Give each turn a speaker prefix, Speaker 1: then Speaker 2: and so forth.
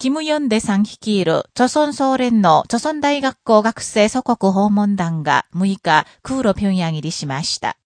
Speaker 1: キム・ヨンデさん率いる、著村総連の著村大学校学生祖国訪問団が6日、空路平壌入りしました。